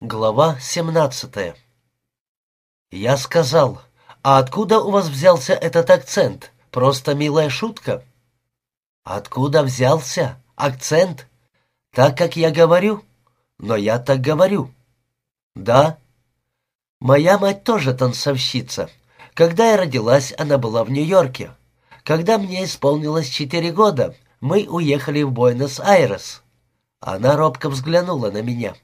Глава 17 Я сказал, «А откуда у вас взялся этот акцент? Просто милая шутка?» «Откуда взялся? Акцент? Так, как я говорю? Но я так говорю». «Да». «Моя мать тоже танцовщица. Когда я родилась, она была в Нью-Йорке. Когда мне исполнилось четыре года, мы уехали в Буэнос-Айрес». Она робко взглянула на меня.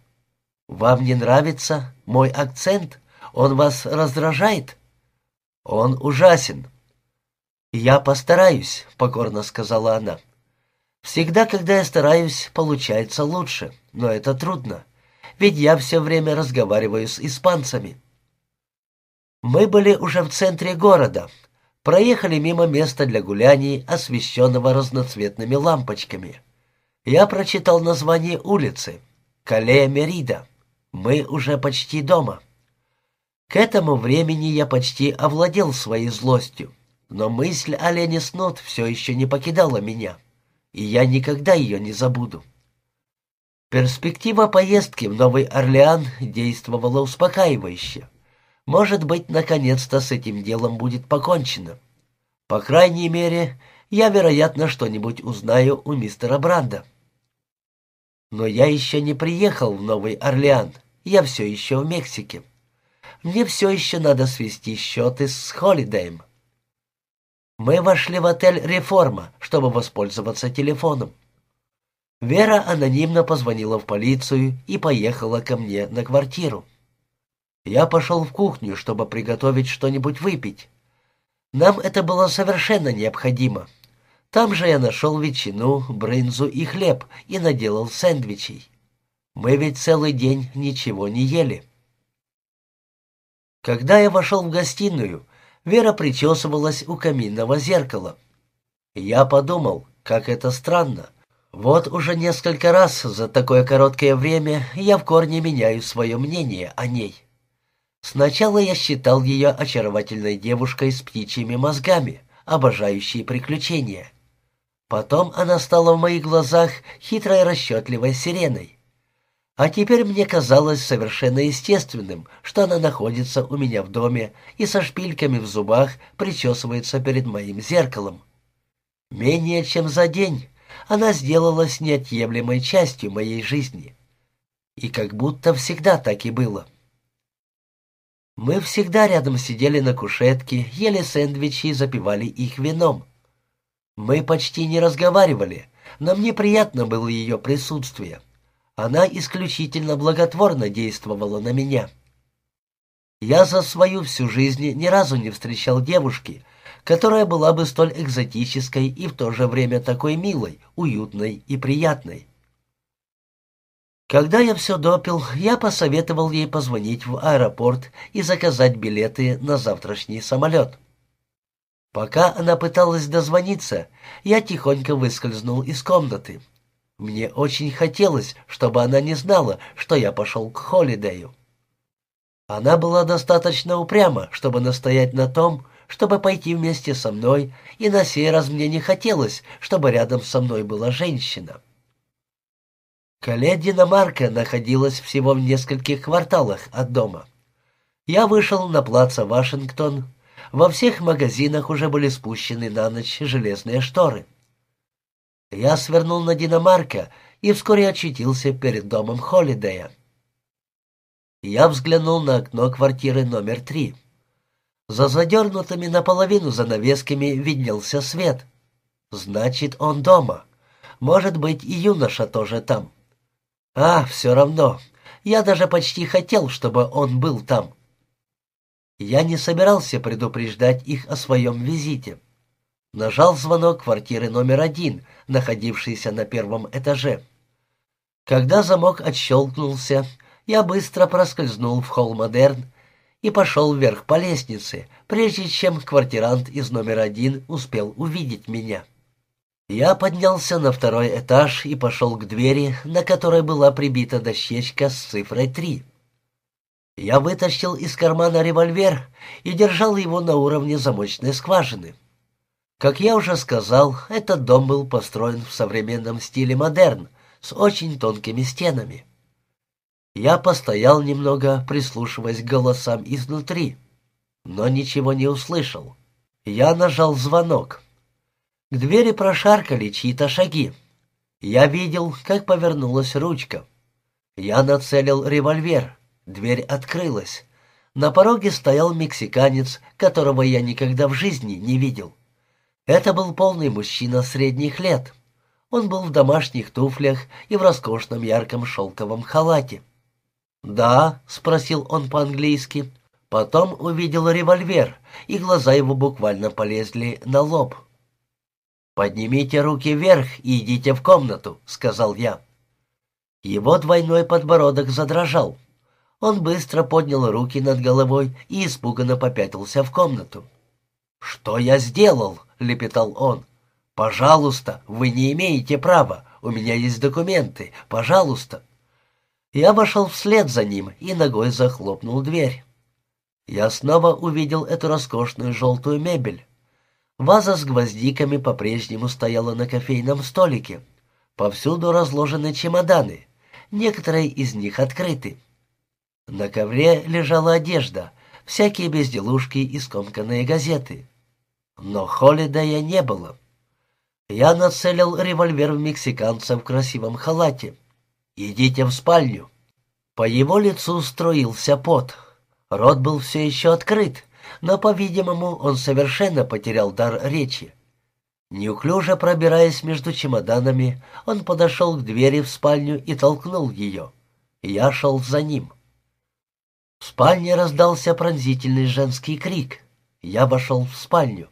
«Вам не нравится мой акцент? Он вас раздражает?» «Он ужасен». «Я постараюсь», — покорно сказала она. «Всегда, когда я стараюсь, получается лучше, но это трудно, ведь я все время разговариваю с испанцами». Мы были уже в центре города, проехали мимо места для гуляний, освещенного разноцветными лампочками. Я прочитал название улицы — Кале Мерида. Мы уже почти дома. К этому времени я почти овладел своей злостью, но мысль о Лене Снот все еще не покидала меня, и я никогда ее не забуду. Перспектива поездки в Новый Орлеан действовала успокаивающе. Может быть, наконец-то с этим делом будет покончено. По крайней мере, я, вероятно, что-нибудь узнаю у мистера Бранда. Но я еще не приехал в Новый Орлеан. Я все еще в Мексике. Мне все еще надо свести счеты с Холидеем. Мы вошли в отель «Реформа», чтобы воспользоваться телефоном. Вера анонимно позвонила в полицию и поехала ко мне на квартиру. Я пошел в кухню, чтобы приготовить что-нибудь выпить. Нам это было совершенно необходимо. Там же я нашел ветчину, брынзу и хлеб и наделал сэндвичей. Мы ведь целый день ничего не ели. Когда я вошел в гостиную, Вера причесывалась у каминного зеркала. Я подумал, как это странно. Вот уже несколько раз за такое короткое время я в корне меняю свое мнение о ней. Сначала я считал ее очаровательной девушкой с птичьими мозгами, обожающей приключения. Потом она стала в моих глазах хитрой расчетливой сиреной. А теперь мне казалось совершенно естественным, что она находится у меня в доме и со шпильками в зубах причесывается перед моим зеркалом. Менее чем за день она сделалась неотъемлемой частью моей жизни. И как будто всегда так и было. Мы всегда рядом сидели на кушетке, ели сэндвичи и запивали их вином. Мы почти не разговаривали, но мне приятно было ее присутствие. Она исключительно благотворно действовала на меня. Я за свою всю жизнь ни разу не встречал девушки, которая была бы столь экзотической и в то же время такой милой, уютной и приятной. Когда я все допил, я посоветовал ей позвонить в аэропорт и заказать билеты на завтрашний самолет. Пока она пыталась дозвониться, я тихонько выскользнул из комнаты. Мне очень хотелось, чтобы она не знала, что я пошел к Холидею. Она была достаточно упряма, чтобы настоять на том, чтобы пойти вместе со мной, и на сей раз мне не хотелось, чтобы рядом со мной была женщина. Кале Динамарка находилась всего в нескольких кварталах от дома. Я вышел на плаца Вашингтон. Во всех магазинах уже были спущены на ночь железные шторы. Я свернул на Динамарка и вскоре очутился перед домом Холидея. Я взглянул на окно квартиры номер три. За задернутыми наполовину занавесками виднелся свет. Значит, он дома. Может быть, и юноша тоже там. А, все равно. Я даже почти хотел, чтобы он был там. Я не собирался предупреждать их о своем визите. Нажал звонок квартиры номер один, находившейся на первом этаже. Когда замок отщелкнулся, я быстро проскользнул в холл «Модерн» и пошел вверх по лестнице, прежде чем квартирант из номера один успел увидеть меня. Я поднялся на второй этаж и пошел к двери, на которой была прибита дощечка с цифрой три. Я вытащил из кармана револьвер и держал его на уровне замочной скважины. Как я уже сказал, этот дом был построен в современном стиле модерн, с очень тонкими стенами. Я постоял немного, прислушиваясь к голосам изнутри, но ничего не услышал. Я нажал звонок. К двери прошаркали чьи-то шаги. Я видел, как повернулась ручка. Я нацелил револьвер. Дверь открылась. На пороге стоял мексиканец, которого я никогда в жизни не видел. Это был полный мужчина средних лет. Он был в домашних туфлях и в роскошном ярком шелковом халате. «Да?» — спросил он по-английски. Потом увидел револьвер, и глаза его буквально полезли на лоб. «Поднимите руки вверх и идите в комнату», — сказал я. Его двойной подбородок задрожал. Он быстро поднял руки над головой и испуганно попятился в комнату. «Что я сделал?» — лепетал он. «Пожалуйста, вы не имеете права. У меня есть документы. Пожалуйста». Я вошел вслед за ним и ногой захлопнул дверь. Я снова увидел эту роскошную желтую мебель. Ваза с гвоздиками по-прежнему стояла на кофейном столике. Повсюду разложены чемоданы. Некоторые из них открыты. На ковре лежала одежда, всякие безделушки и скомканные газеты. Но Холидея не было. Я нацелил револьвер в мексиканца в красивом халате. «Идите в спальню». По его лицу струился пот. Рот был все еще открыт, но, по-видимому, он совершенно потерял дар речи. Неуклюже пробираясь между чемоданами, он подошел к двери в спальню и толкнул ее. Я шел за ним. В спальне раздался пронзительный женский крик. Я вошел в спальню.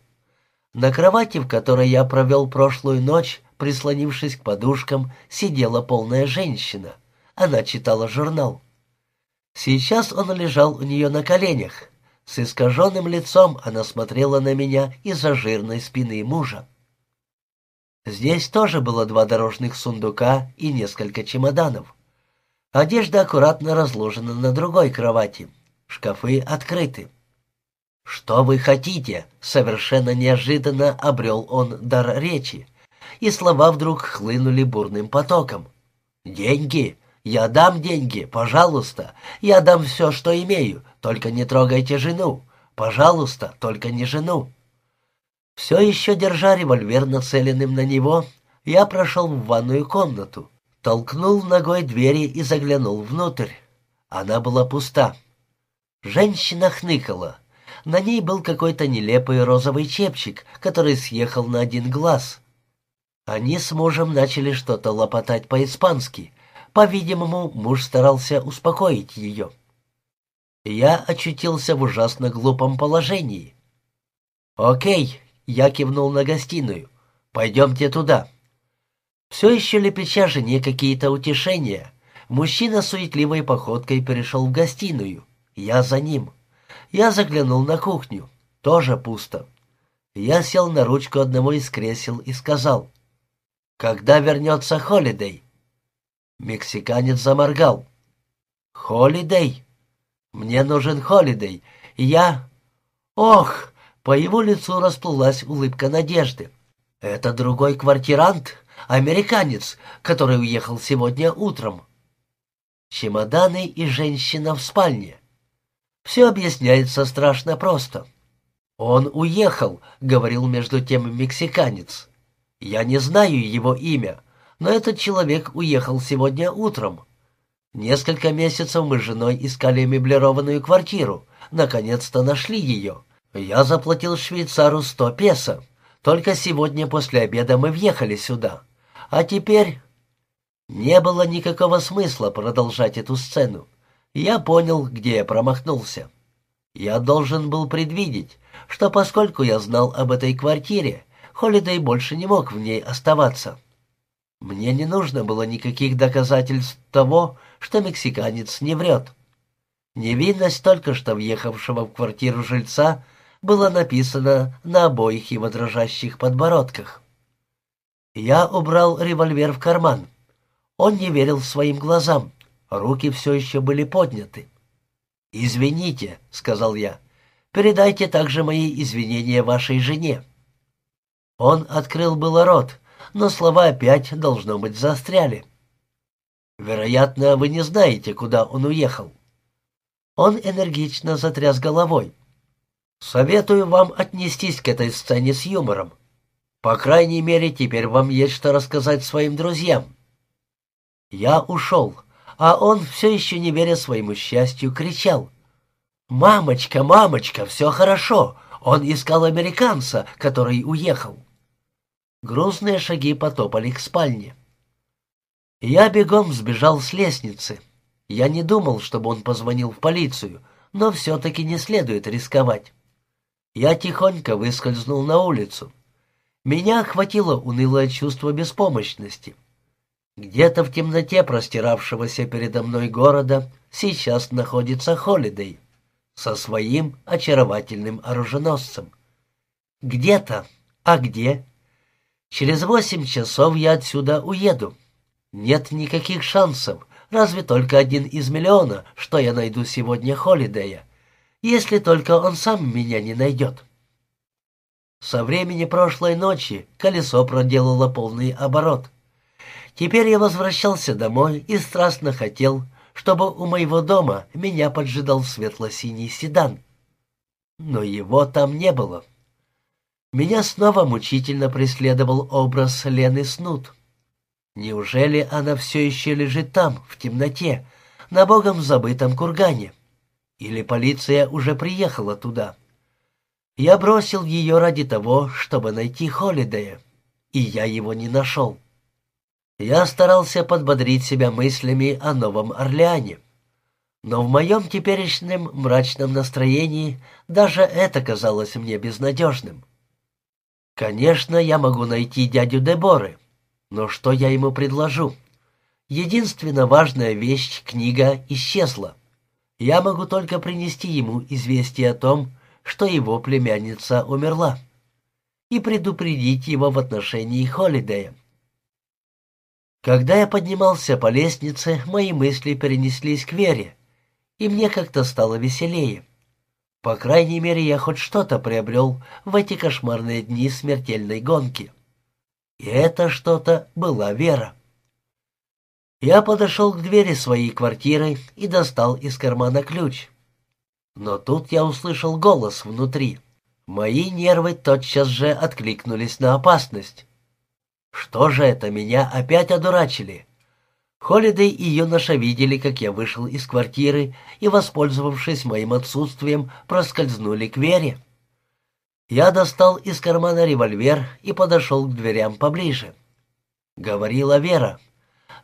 На кровати, в которой я провел прошлую ночь, прислонившись к подушкам, сидела полная женщина. Она читала журнал. Сейчас он лежал у нее на коленях. С искаженным лицом она смотрела на меня из-за жирной спины мужа. Здесь тоже было два дорожных сундука и несколько чемоданов. Одежда аккуратно разложена на другой кровати. Шкафы открыты. «Что вы хотите?» — совершенно неожиданно обрел он дар речи и слова вдруг хлынули бурным потоком. «Деньги! Я дам деньги, пожалуйста! Я дам все, что имею, только не трогайте жену! Пожалуйста, только не жену!» Все еще держа револьвер нацеленным на него, я прошел в ванную комнату, толкнул ногой двери и заглянул внутрь. Она была пуста. Женщина хныкала. На ней был какой-то нелепый розовый чепчик, который съехал на один глаз. Они с мужем начали что-то лопотать по-испански. По-видимому, муж старался успокоить ее. Я очутился в ужасно глупом положении. «Окей», — я кивнул на гостиную, — «пойдемте туда». Все еще лепеча жене какие-то утешения, мужчина суетливой походкой перешел в гостиную. Я за ним. Я заглянул на кухню. Тоже пусто. Я сел на ручку одного из кресел и сказал — когда вернется Холидей?» Мексиканец заморгал. «Холидей? Мне нужен Холидей. Я...» «Ох!» По его лицу расплылась улыбка надежды. «Это другой квартирант, американец, который уехал сегодня утром. Чемоданы и женщина в спальне. Все объясняется страшно просто. Он уехал», — говорил между тем мексиканец. Я не знаю его имя, но этот человек уехал сегодня утром. Несколько месяцев мы с женой искали меблированную квартиру. Наконец-то нашли ее. Я заплатил швейцару сто песо. Только сегодня после обеда мы въехали сюда. А теперь... Не было никакого смысла продолжать эту сцену. Я понял, где я промахнулся. Я должен был предвидеть, что поскольку я знал об этой квартире, Холидей больше не мог в ней оставаться. Мне не нужно было никаких доказательств того, что мексиканец не врет. Невинность только что въехавшего в квартиру жильца была написана на обоих его дрожащих подбородках. Я убрал револьвер в карман. Он не верил своим глазам. Руки все еще были подняты. «Извините», — сказал я, — «передайте также мои извинения вашей жене». Он открыл было рот, но слова опять, должно быть, застряли. Вероятно, вы не знаете, куда он уехал». Он энергично затряс головой. «Советую вам отнестись к этой сцене с юмором. По крайней мере, теперь вам есть что рассказать своим друзьям». Я ушел, а он, все еще не веря своему счастью, кричал. «Мамочка, мамочка, все хорошо! Он искал американца, который уехал!» Грузные шаги потопали к спальне. Я бегом сбежал с лестницы. Я не думал, чтобы он позвонил в полицию, но все-таки не следует рисковать. Я тихонько выскользнул на улицу. Меня охватило унылое чувство беспомощности. Где-то в темноте простиравшегося передо мной города сейчас находится Холидей со своим очаровательным оруженосцем. Где-то, а где? Через восемь часов я отсюда уеду. Нет никаких шансов, разве только один из миллиона, что я найду сегодня Холидея, если только он сам меня не найдет. Со времени прошлой ночи колесо проделало полный оборот. Теперь я возвращался домой и страстно хотел, чтобы у моего дома меня поджидал светло-синий седан. Но его там не было. Меня снова мучительно преследовал образ Лены Снут. Неужели она все еще лежит там, в темноте, на богом забытом кургане? Или полиция уже приехала туда? Я бросил ее ради того, чтобы найти Холидея, и я его не нашел. Я старался подбодрить себя мыслями о Новом Орлеане. Но в моем теперешнем мрачном настроении даже это казалось мне безнадежным. Конечно, я могу найти дядю Деборы, но что я ему предложу? Единственно важная вещь, книга, исчезла. Я могу только принести ему известие о том, что его племянница умерла, и предупредить его в отношении Холидея. Когда я поднимался по лестнице, мои мысли перенеслись к Вере, и мне как-то стало веселее. По крайней мере, я хоть что-то приобрел в эти кошмарные дни смертельной гонки. И это что-то была Вера. Я подошел к двери своей квартиры и достал из кармана ключ. Но тут я услышал голос внутри. Мои нервы тотчас же откликнулись на опасность. Что же это, меня опять одурачили? Холидей и юноша видели, как я вышел из квартиры и, воспользовавшись моим отсутствием, проскользнули к Вере. Я достал из кармана револьвер и подошел к дверям поближе. Говорила Вера.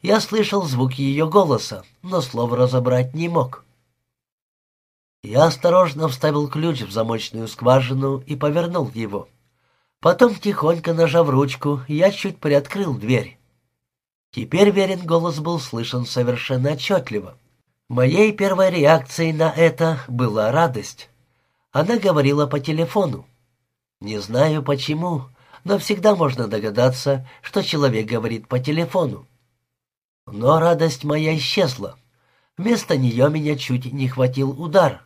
Я слышал звук ее голоса, но слов разобрать не мог. Я осторожно вставил ключ в замочную скважину и повернул его. Потом, тихонько нажав ручку, я чуть приоткрыл дверь. Теперь верен голос был слышен совершенно отчетливо. Моей первой реакцией на это была радость. Она говорила по телефону. Не знаю почему, но всегда можно догадаться, что человек говорит по телефону. Но радость моя исчезла. Вместо нее меня чуть не хватил удар,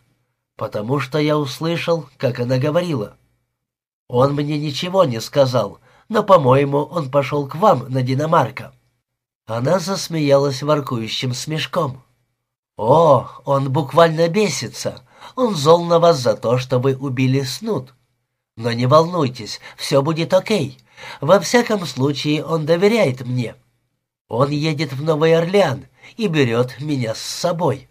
потому что я услышал, как она говорила. «Он мне ничего не сказал, но, по-моему, он пошел к вам на Динамарка». Она засмеялась воркующим смешком. «О, он буквально бесится. Он зол на вас за то, что вы убили Снут. Но не волнуйтесь, все будет окей. Во всяком случае, он доверяет мне. Он едет в Новый Орлеан и берет меня с собой.